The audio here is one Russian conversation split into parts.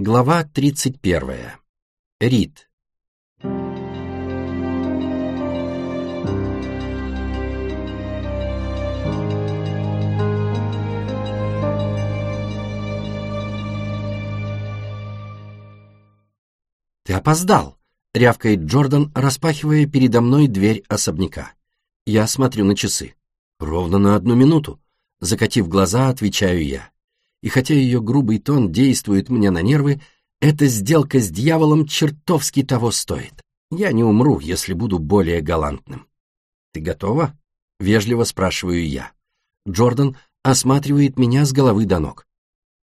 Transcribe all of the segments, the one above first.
Глава 31. Рид. «Ты опоздал!» — рявкает Джордан, распахивая передо мной дверь особняка. Я смотрю на часы. Ровно на одну минуту. Закатив глаза, отвечаю я и хотя ее грубый тон действует мне на нервы, эта сделка с дьяволом чертовски того стоит. Я не умру, если буду более галантным. «Ты готова?» — вежливо спрашиваю я. Джордан осматривает меня с головы до ног.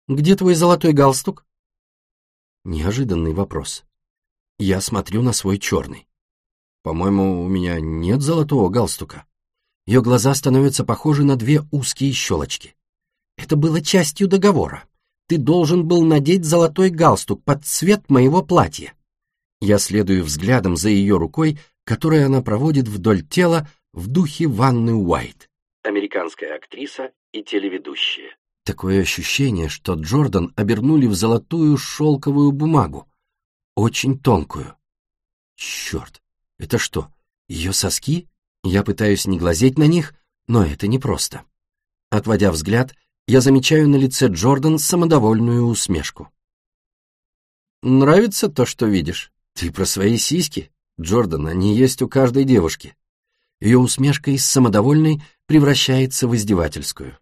«Где твой золотой галстук?» Неожиданный вопрос. Я смотрю на свой черный. По-моему, у меня нет золотого галстука. Ее глаза становятся похожи на две узкие щелочки. Это было частью договора. Ты должен был надеть золотой галстук под цвет моего платья. Я следую взглядом за ее рукой, которой она проводит вдоль тела в духе Ванны Уайт. Американская актриса и телеведущая. Такое ощущение, что Джордан обернули в золотую шелковую бумагу. Очень тонкую. Черт, это что, ее соски? Я пытаюсь не глазеть на них, но это непросто. Отводя взгляд, я замечаю на лице Джордан самодовольную усмешку. «Нравится то, что видишь? Ты про свои сиськи? Джордан, они есть у каждой девушки». Ее усмешка из самодовольной превращается в издевательскую.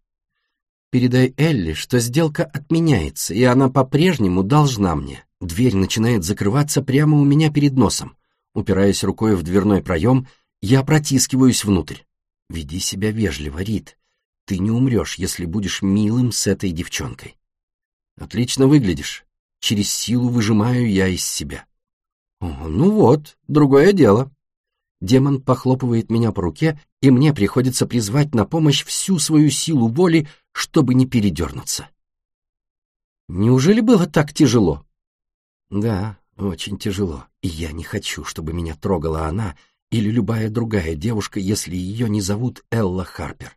«Передай Элли, что сделка отменяется, и она по-прежнему должна мне». Дверь начинает закрываться прямо у меня перед носом. Упираясь рукой в дверной проем, я протискиваюсь внутрь. «Веди себя вежливо, Рит. Ты не умрешь, если будешь милым с этой девчонкой. Отлично выглядишь. Через силу выжимаю я из себя. О, ну вот, другое дело. Демон похлопывает меня по руке, и мне приходится призвать на помощь всю свою силу воли, чтобы не передернуться. Неужели было так тяжело? Да, очень тяжело, и я не хочу, чтобы меня трогала она или любая другая девушка, если ее не зовут Элла Харпер.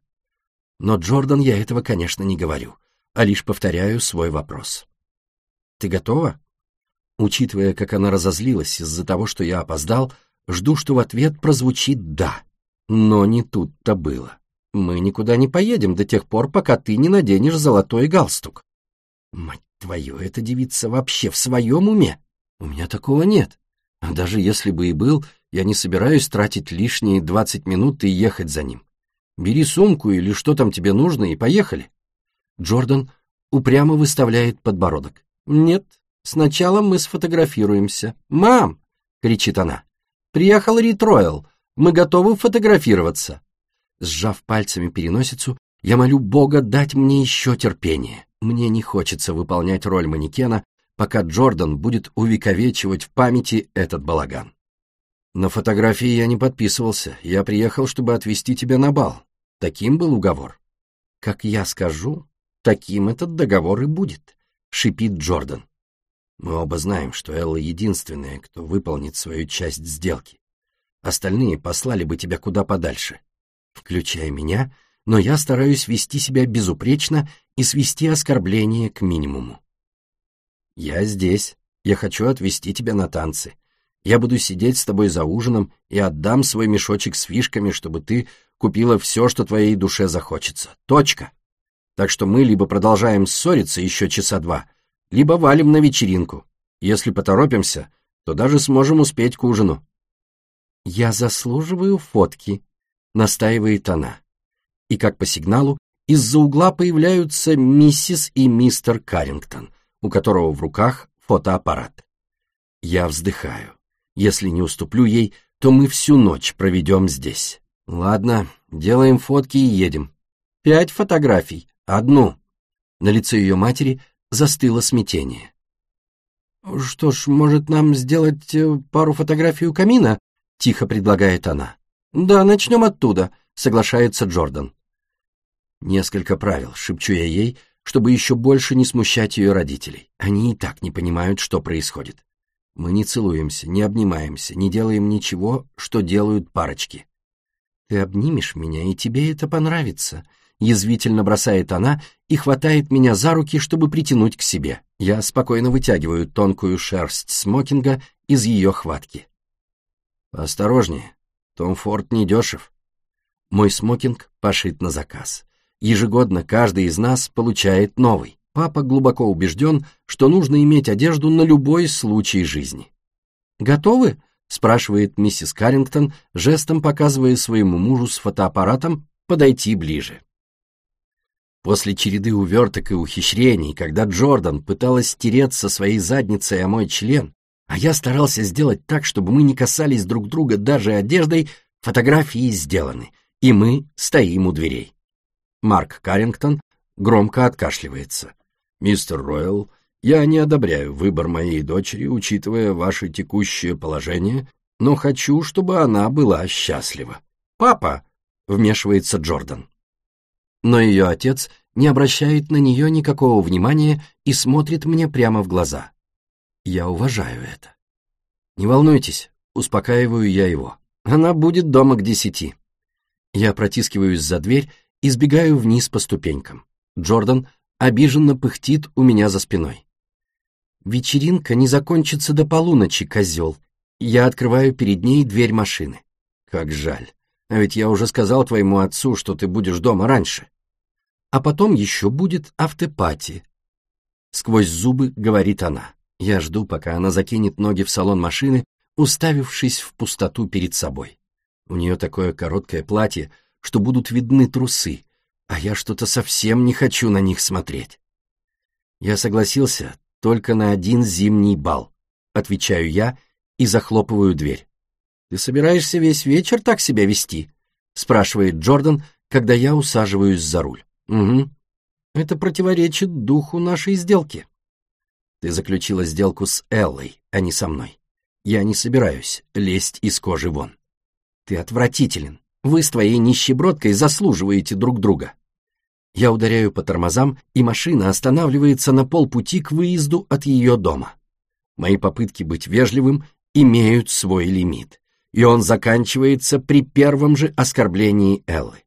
Но Джордан я этого, конечно, не говорю, а лишь повторяю свой вопрос. «Ты готова?» Учитывая, как она разозлилась из-за того, что я опоздал, жду, что в ответ прозвучит «да». Но не тут-то было. Мы никуда не поедем до тех пор, пока ты не наденешь золотой галстук. Мать твою, эта девица вообще в своем уме? У меня такого нет. А даже если бы и был, я не собираюсь тратить лишние двадцать минут и ехать за ним. Бери сумку или что там тебе нужно и поехали. Джордан упрямо выставляет подбородок. Нет, сначала мы сфотографируемся. Мам! кричит она. Приехал Рит Ройл. Мы готовы фотографироваться. Сжав пальцами переносицу, я молю Бога дать мне еще терпение. Мне не хочется выполнять роль манекена, пока Джордан будет увековечивать в памяти этот балаган. На фотографии я не подписывался. Я приехал, чтобы отвезти тебя на бал. Таким был уговор. Как я скажу, таким этот договор и будет, шипит Джордан. Мы оба знаем, что Элла единственная, кто выполнит свою часть сделки. Остальные послали бы тебя куда подальше, включая меня, но я стараюсь вести себя безупречно и свести оскорбление к минимуму. Я здесь. Я хочу отвезти тебя на танцы. Я буду сидеть с тобой за ужином и отдам свой мешочек с фишками, чтобы ты купила все, что твоей душе захочется. Точка. Так что мы либо продолжаем ссориться еще часа два, либо валим на вечеринку. Если поторопимся, то даже сможем успеть к ужину. «Я заслуживаю фотки», — настаивает она. И как по сигналу, из-за угла появляются миссис и мистер Каррингтон, у которого в руках фотоаппарат. Я вздыхаю. Если не уступлю ей, то мы всю ночь проведем здесь. Ладно, делаем фотки и едем. Пять фотографий. Одну. На лице ее матери застыло смятение. «Что ж, может, нам сделать э, пару фотографий у камина?» — тихо предлагает она. «Да, начнем оттуда», — соглашается Джордан. Несколько правил, шепчу я ей, чтобы еще больше не смущать ее родителей. Они и так не понимают, что происходит. Мы не целуемся, не обнимаемся, не делаем ничего, что делают парочки. Ты обнимешь меня, и тебе это понравится. язвительно бросает она и хватает меня за руки, чтобы притянуть к себе. Я спокойно вытягиваю тонкую шерсть смокинга из ее хватки. Осторожнее, Том Форд недешев. Мой смокинг пошит на заказ. Ежегодно каждый из нас получает новый. Папа глубоко убежден, что нужно иметь одежду на любой случай жизни. «Готовы?» — спрашивает миссис Каррингтон, жестом показывая своему мужу с фотоаппаратом подойти ближе. После череды уверток и ухищрений, когда Джордан пыталась стереть со своей задницей о мой член, а я старался сделать так, чтобы мы не касались друг друга даже одеждой, фотографии сделаны, и мы стоим у дверей. Марк Каррингтон громко откашливается. «Мистер Ройл, я не одобряю выбор моей дочери, учитывая ваше текущее положение, но хочу, чтобы она была счастлива». «Папа!» — вмешивается Джордан. Но ее отец не обращает на нее никакого внимания и смотрит мне прямо в глаза. Я уважаю это. «Не волнуйтесь», — успокаиваю я его. «Она будет дома к десяти». Я протискиваюсь за дверь и сбегаю вниз по ступенькам. Джордан обиженно пыхтит у меня за спиной. «Вечеринка не закончится до полуночи, козел». Я открываю перед ней дверь машины. «Как жаль. А ведь я уже сказал твоему отцу, что ты будешь дома раньше». «А потом еще будет автопати». Сквозь зубы говорит она. Я жду, пока она закинет ноги в салон машины, уставившись в пустоту перед собой. У нее такое короткое платье, что будут видны трусы, а я что-то совсем не хочу на них смотреть. Я согласился только на один зимний бал, отвечаю я и захлопываю дверь. Ты собираешься весь вечер так себя вести? спрашивает Джордан, когда я усаживаюсь за руль. Угу. Это противоречит духу нашей сделки. Ты заключила сделку с Эллой, а не со мной. Я не собираюсь лезть из кожи вон. Ты отвратителен. Вы с твоей нищебродкой заслуживаете друг друга. Я ударяю по тормозам, и машина останавливается на полпути к выезду от ее дома. Мои попытки быть вежливым имеют свой лимит, и он заканчивается при первом же оскорблении Эллы.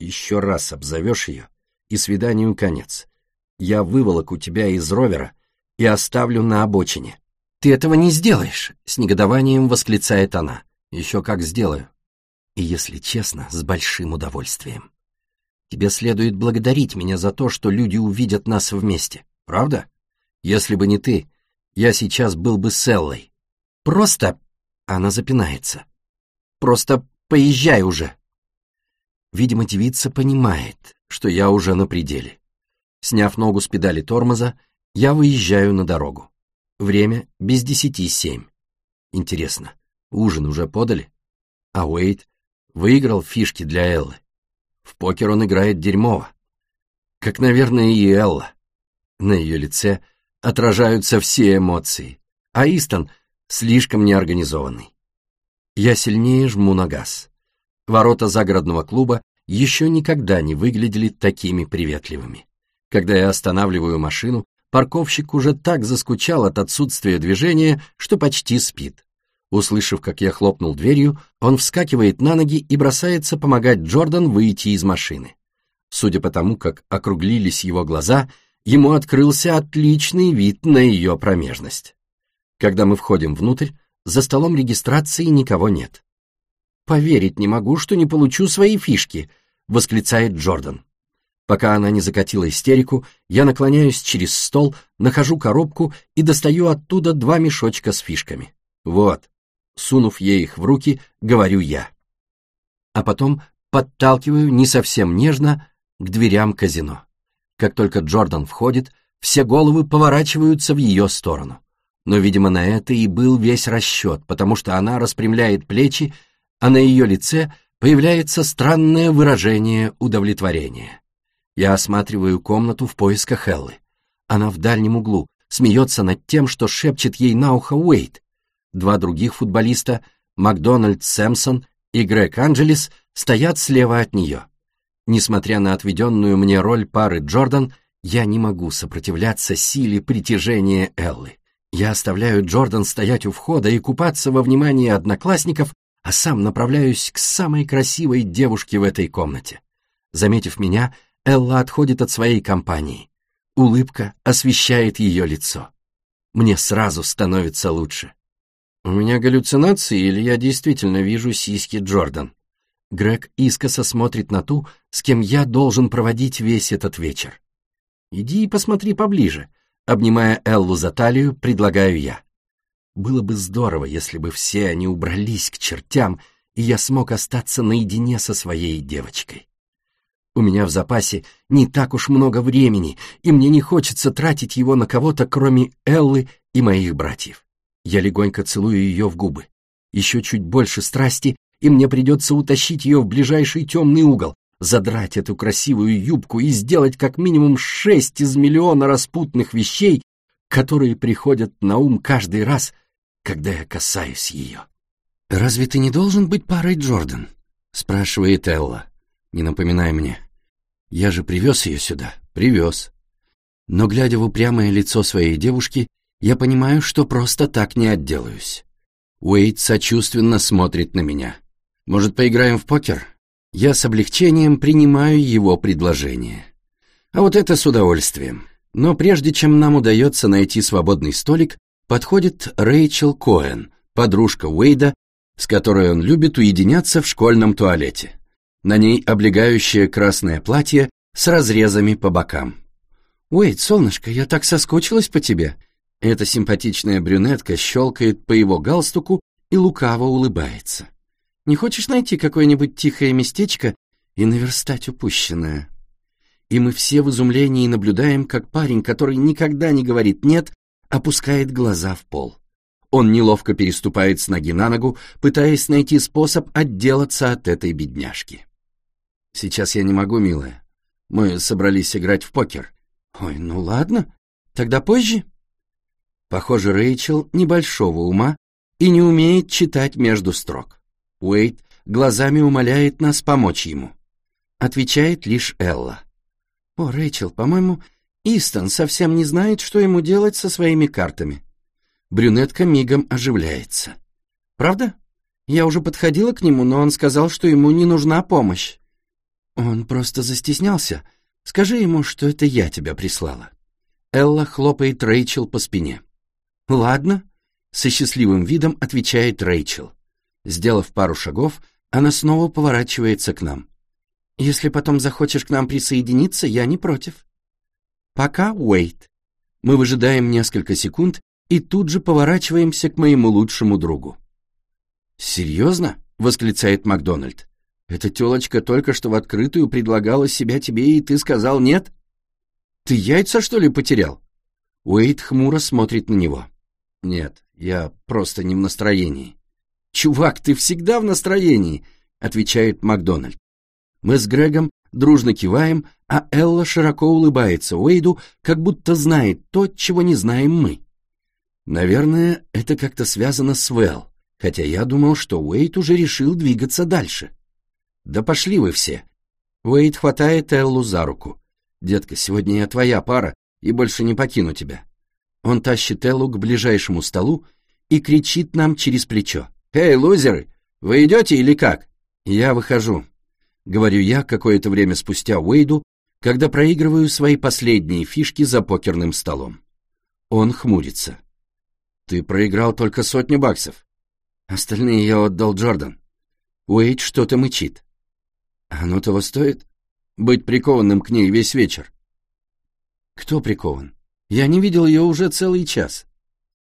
Еще раз обзовешь ее, и свиданию конец. Я выволоку тебя из ровера и оставлю на обочине. «Ты этого не сделаешь!» — с негодованием восклицает она. «Еще как сделаю и, если честно, с большим удовольствием. Тебе следует благодарить меня за то, что люди увидят нас вместе, правда? Если бы не ты, я сейчас был бы с Эллой. Просто... Она запинается. Просто поезжай уже. Видимо, девица понимает, что я уже на пределе. Сняв ногу с педали тормоза, я выезжаю на дорогу. Время без десяти семь. Интересно, ужин уже подали? А Уэйт Выиграл фишки для Эллы. В покер он играет дерьмово. Как, наверное, и Элла. На ее лице отражаются все эмоции, а Истон слишком неорганизованный. Я сильнее жму на газ. Ворота загородного клуба еще никогда не выглядели такими приветливыми. Когда я останавливаю машину, парковщик уже так заскучал от отсутствия движения, что почти спит. Услышав, как я хлопнул дверью, он вскакивает на ноги и бросается помогать Джордан выйти из машины. Судя по тому, как округлились его глаза, ему открылся отличный вид на ее промежность. Когда мы входим внутрь, за столом регистрации никого нет. «Поверить не могу, что не получу свои фишки», — восклицает Джордан. Пока она не закатила истерику, я наклоняюсь через стол, нахожу коробку и достаю оттуда два мешочка с фишками. «Вот, Сунув ей их в руки, говорю я. А потом подталкиваю не совсем нежно к дверям казино. Как только Джордан входит, все головы поворачиваются в ее сторону. Но, видимо, на это и был весь расчет, потому что она распрямляет плечи, а на ее лице появляется странное выражение удовлетворения. Я осматриваю комнату в поисках Эллы. Она в дальнем углу, смеется над тем, что шепчет ей на ухо Уэйт, Два других футболиста, Макдональд Сэмпсон и Грег Анджелес, стоят слева от нее. Несмотря на отведенную мне роль пары Джордан, я не могу сопротивляться силе притяжения Эллы. Я оставляю Джордан стоять у входа и купаться во внимании одноклассников, а сам направляюсь к самой красивой девушке в этой комнате. Заметив меня, Элла отходит от своей компании. Улыбка освещает ее лицо. Мне сразу становится лучше. У меня галлюцинации или я действительно вижу сиськи Джордан? Грег искоса смотрит на ту, с кем я должен проводить весь этот вечер. Иди и посмотри поближе. Обнимая Эллу за талию, предлагаю я. Было бы здорово, если бы все они убрались к чертям, и я смог остаться наедине со своей девочкой. У меня в запасе не так уж много времени, и мне не хочется тратить его на кого-то, кроме Эллы и моих братьев. Я легонько целую ее в губы. Еще чуть больше страсти, и мне придется утащить ее в ближайший темный угол, задрать эту красивую юбку и сделать как минимум шесть из миллиона распутных вещей, которые приходят на ум каждый раз, когда я касаюсь ее. «Разве ты не должен быть парой Джордан?» — спрашивает Элла. «Не напоминай мне. Я же привез ее сюда, привез». Но, глядя в упрямое лицо своей девушки, я понимаю, что просто так не отделаюсь. Уэйд сочувственно смотрит на меня. Может, поиграем в покер? Я с облегчением принимаю его предложение. А вот это с удовольствием. Но прежде чем нам удается найти свободный столик, подходит Рэйчел Коэн, подружка Уэйда, с которой он любит уединяться в школьном туалете. На ней облегающее красное платье с разрезами по бокам. «Уэйд, солнышко, я так соскучилась по тебе!» Эта симпатичная брюнетка щелкает по его галстуку и лукаво улыбается. Не хочешь найти какое-нибудь тихое местечко и наверстать упущенное? И мы все в изумлении наблюдаем, как парень, который никогда не говорит «нет», опускает глаза в пол. Он неловко переступает с ноги на ногу, пытаясь найти способ отделаться от этой бедняжки. «Сейчас я не могу, милая. Мы собрались играть в покер». «Ой, ну ладно. Тогда позже». Похоже, Рэйчел небольшого ума и не умеет читать между строк. Уэйт глазами умоляет нас помочь ему. Отвечает лишь Элла. «О, Рэйчел, по-моему, Истон совсем не знает, что ему делать со своими картами». Брюнетка мигом оживляется. «Правда? Я уже подходила к нему, но он сказал, что ему не нужна помощь». «Он просто застеснялся. Скажи ему, что это я тебя прислала». Элла хлопает Рэйчел по спине. «Ладно», — со счастливым видом отвечает Рэйчел. Сделав пару шагов, она снова поворачивается к нам. «Если потом захочешь к нам присоединиться, я не против». «Пока, Уэйт». Мы выжидаем несколько секунд и тут же поворачиваемся к моему лучшему другу. «Серьезно?» — восклицает Макдональд. «Эта телочка только что в открытую предлагала себя тебе, и ты сказал нет? Ты яйца, что ли, потерял?» Уэйт хмуро смотрит на него. «Нет, я просто не в настроении». «Чувак, ты всегда в настроении», — отвечает Макдональд. Мы с Грегом дружно киваем, а Элла широко улыбается Уэйду, как будто знает то, чего не знаем мы. Наверное, это как-то связано с Вэл, хотя я думал, что Уэйд уже решил двигаться дальше. Да пошли вы все. Уэйд хватает Эллу за руку. «Детка, сегодня я твоя пара и больше не покину тебя». Он тащит Эллу к ближайшему столу и кричит нам через плечо. «Эй, лузеры, вы идете или как?» «Я выхожу», — говорю я какое-то время спустя Уэйду, когда проигрываю свои последние фишки за покерным столом. Он хмурится. «Ты проиграл только сотню баксов. Остальные я отдал Джордан». Уэйд что-то мычит. «Оно того стоит? Быть прикованным к ней весь вечер?» «Кто прикован? Я не видел ее уже целый час».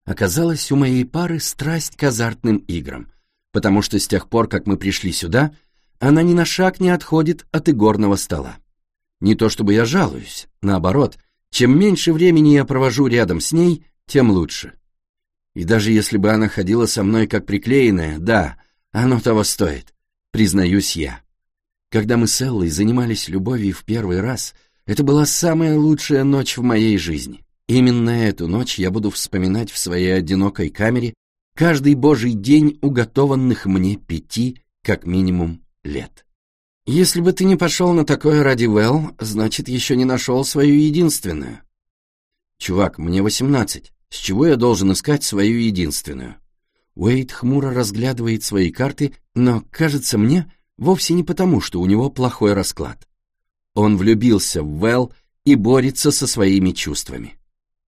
Оказалось, у моей пары страсть к азартным играм, потому что с тех пор, как мы пришли сюда, она ни на шаг не отходит от игорного стола. Не то чтобы я жалуюсь, наоборот, чем меньше времени я провожу рядом с ней, тем лучше. И даже если бы она ходила со мной как приклеенная, да, оно того стоит, признаюсь я. Когда мы с Эллой занимались любовью в первый раз, это была самая лучшая ночь в моей жизни. Именно эту ночь я буду вспоминать в своей одинокой камере каждый божий день уготованных мне пяти, как минимум, лет. Если бы ты не пошел на такое ради Вэл, значит, еще не нашел свою единственную. Чувак, мне восемнадцать. С чего я должен искать свою единственную? Уэйд хмуро разглядывает свои карты, но, кажется мне, вовсе не потому, что у него плохой расклад. Он влюбился в Вэл и борется со своими чувствами.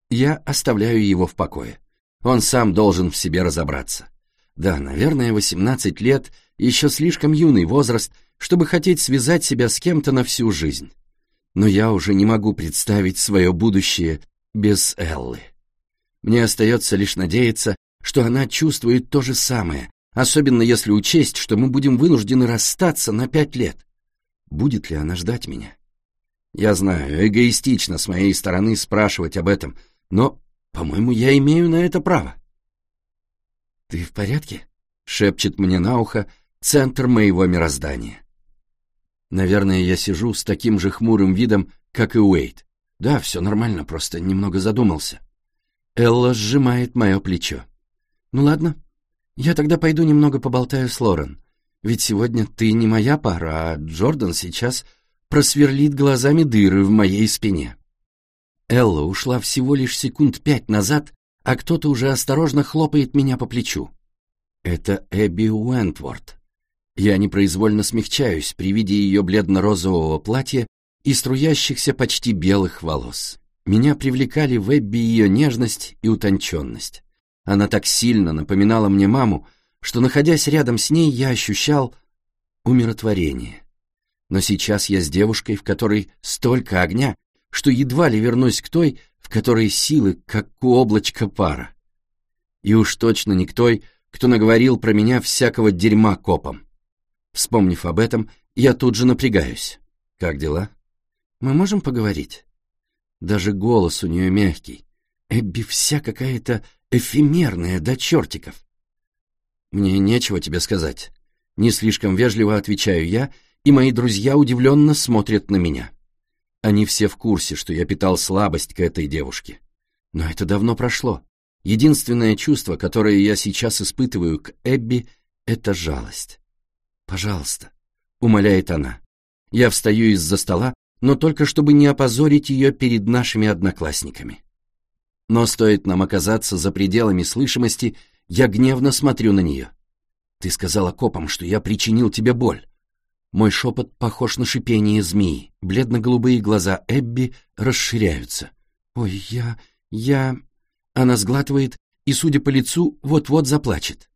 Я оставляю его в покое. Он сам должен в себе разобраться. Да, наверное, 18 лет — еще слишком юный возраст, чтобы хотеть связать себя с кем-то на всю жизнь. Но я уже не могу представить свое будущее без Эллы. Мне остается лишь надеяться, что она чувствует то же самое, особенно если учесть, что мы будем вынуждены расстаться на пять лет. Будет ли она ждать меня? Я знаю, эгоистично с моей стороны спрашивать об этом, но, по-моему, я имею на это право. «Ты в порядке?» — шепчет мне на ухо центр моего мироздания. Наверное, я сижу с таким же хмурым видом, как и Уэйт. Да, все нормально, просто немного задумался. Элла сжимает мое плечо. Ну ладно, я тогда пойду немного поболтаю с Лорен. Ведь сегодня ты не моя пара, а Джордан сейчас просверлит глазами дыры в моей спине. Элла ушла всего лишь секунд пять назад, а кто-то уже осторожно хлопает меня по плечу. Это Эбби Уэнтворд. Я непроизвольно смягчаюсь при виде ее бледно-розового платья и струящихся почти белых волос. Меня привлекали в Эбби ее нежность и утонченность. Она так сильно напоминала мне маму, что, находясь рядом с ней, я ощущал умиротворение. Но сейчас я с девушкой, в которой столько огня, что едва ли вернусь к той, в которой силы, как у облачка пара. И уж точно не к той, кто наговорил про меня всякого дерьма копом. Вспомнив об этом, я тут же напрягаюсь. Как дела? Мы можем поговорить? Даже голос у нее мягкий. Эбби вся какая-то эфемерная до чертиков. Мне нечего тебе сказать. Не слишком вежливо отвечаю я, и мои друзья удивленно смотрят на меня. Они все в курсе, что я питал слабость к этой девушке. Но это давно прошло. Единственное чувство, которое я сейчас испытываю к Эбби, — это жалость. «Пожалуйста», — умоляет она. Я встаю из-за стола, но только чтобы не опозорить ее перед нашими одноклассниками. Но стоит нам оказаться за пределами слышимости, я гневно смотрю на нее. Ты сказала копам, что я причинил тебе боль. Мой шепот похож на шипение змеи. Бледно-голубые глаза Эбби расширяются. Ой, я... я... Она сглатывает и, судя по лицу, вот-вот заплачет.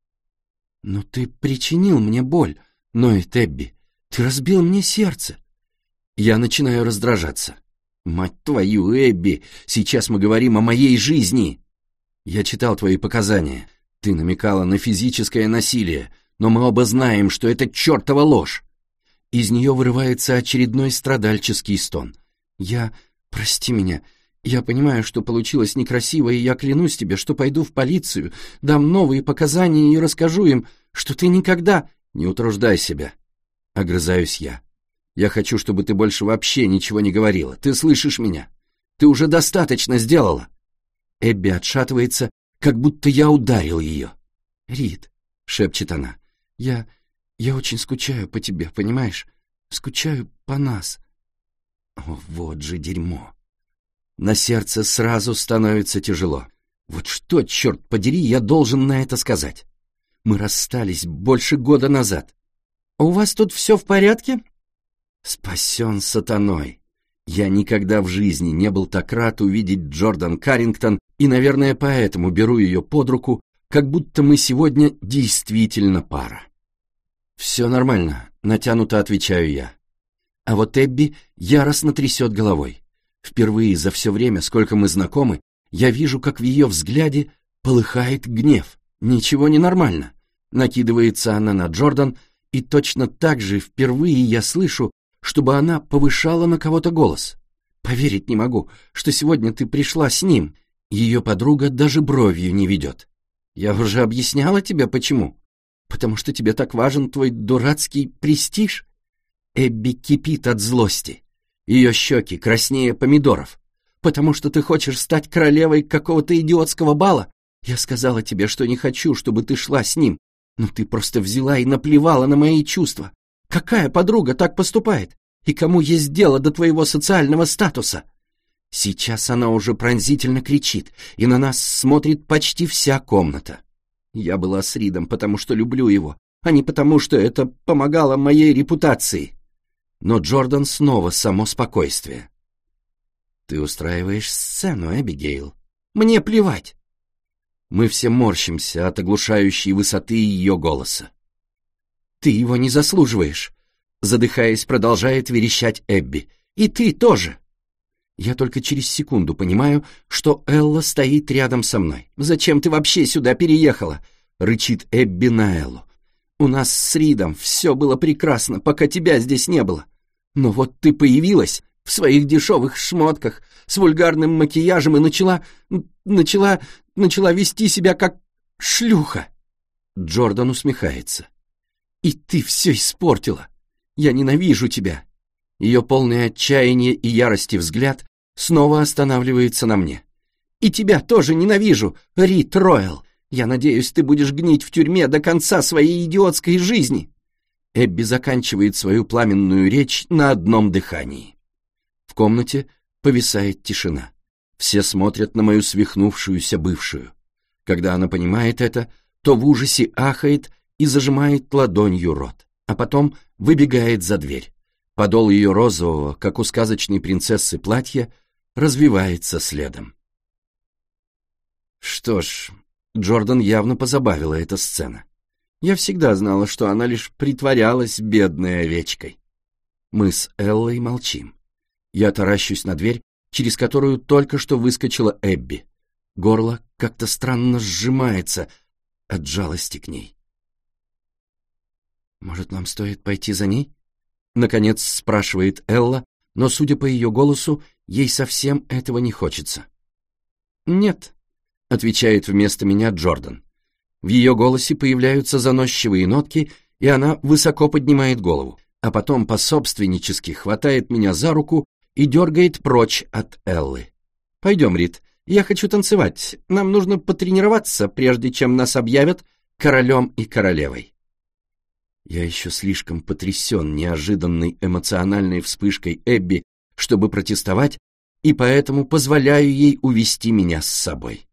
«Но ты причинил мне боль», — ноет Эбби. «Ты разбил мне сердце». Я начинаю раздражаться. «Мать твою, Эбби, сейчас мы говорим о моей жизни!» «Я читал твои показания. Ты намекала на физическое насилие, но мы оба знаем, что это чертова ложь!» Из нее вырывается очередной страдальческий стон. «Я... Прости меня. Я понимаю, что получилось некрасиво, и я клянусь тебе, что пойду в полицию, дам новые показания и расскажу им, что ты никогда... Не утруждай себя. Огрызаюсь я. Я хочу, чтобы ты больше вообще ничего не говорила. Ты слышишь меня? Ты уже достаточно сделала. Эбби отшатывается, как будто я ударил ее. Рид, шепчет она, я... я очень скучаю по тебе, понимаешь? Скучаю по нас. О, вот же дерьмо. На сердце сразу становится тяжело. Вот что, черт подери, я должен на это сказать? Мы расстались больше года назад. «У вас тут все в порядке?» Спасен сатаной. Я никогда в жизни не был так рад увидеть Джордан Каррингтон, и, наверное, поэтому беру ее под руку, как будто мы сегодня действительно пара. «Все нормально», — натянуто отвечаю я. А вот Эбби яростно трясет головой. Впервые за все время, сколько мы знакомы, я вижу, как в ее взгляде полыхает гнев. Ничего не нормально. Накидывается она на Джордан, и точно так же впервые я слышу, чтобы она повышала на кого-то голос. Поверить не могу, что сегодня ты пришла с ним. Ее подруга даже бровью не ведет. Я уже объясняла тебе, почему. Потому что тебе так важен твой дурацкий престиж. Эбби кипит от злости. Ее щеки краснее помидоров. Потому что ты хочешь стать королевой какого-то идиотского бала? Я сказала тебе, что не хочу, чтобы ты шла с ним. Но ты просто взяла и наплевала на мои чувства. Какая подруга так поступает? И кому есть дело до твоего социального статуса? Сейчас она уже пронзительно кричит, и на нас смотрит почти вся комната. Я была с Ридом, потому что люблю его, а не потому, что это помогало моей репутации. но Джордан снова само спокойствие. «Ты устраиваешь сцену, Эбигейл. Мне плевать!» Мы все морщимся от оглушающей высоты ее голоса. «Ты его не заслуживаешь!» Задыхаясь, продолжает верещать Эбби. «И ты тоже!» Я только через секунду понимаю, что Элла стоит рядом со мной. «Зачем ты вообще сюда переехала?» — рычит Эбби на Эллу. «У нас с Ридом все было прекрасно, пока тебя здесь не было. Но вот ты появилась в своих дешевых шмотках, с вульгарным макияжем и начала... начала... начала вести себя как шлюха». Джордан усмехается. «И ты все испортила. Я ненавижу тебя. Ее полное отчаяние и ярости взгляд снова останавливается на мне. «И тебя тоже ненавижу, Рит Ройл! Я надеюсь, ты будешь гнить в тюрьме до конца своей идиотской жизни!» Эбби заканчивает свою пламенную речь на одном дыхании. В комнате повисает тишина. Все смотрят на мою свихнувшуюся бывшую. Когда она понимает это, то в ужасе ахает и зажимает ладонью рот, а потом выбегает за дверь. Подол ее розового, как у сказочной принцессы платья, развивается следом. Что ж, Джордан явно позабавила эта сцена. Я всегда знала, что она лишь притворялась бедной овечкой. Мы с Эллой молчим. Я таращусь на дверь, через которую только что выскочила Эбби. Горло как-то странно сжимается от жалости к ней. «Может, нам стоит пойти за ней?» Наконец спрашивает Элла, но, судя по ее голосу, ей совсем этого не хочется. «Нет», — отвечает вместо меня Джордан. В ее голосе появляются заносчивые нотки, и она высоко поднимает голову, а потом пособственнически хватает меня за руку и дергает прочь от Эллы. «Пойдем, Рит, я хочу танцевать. Нам нужно потренироваться, прежде чем нас объявят королем и королевой». Я еще слишком потрясен неожиданной эмоциональной вспышкой Эбби, чтобы протестовать, и поэтому позволяю ей увести меня с собой.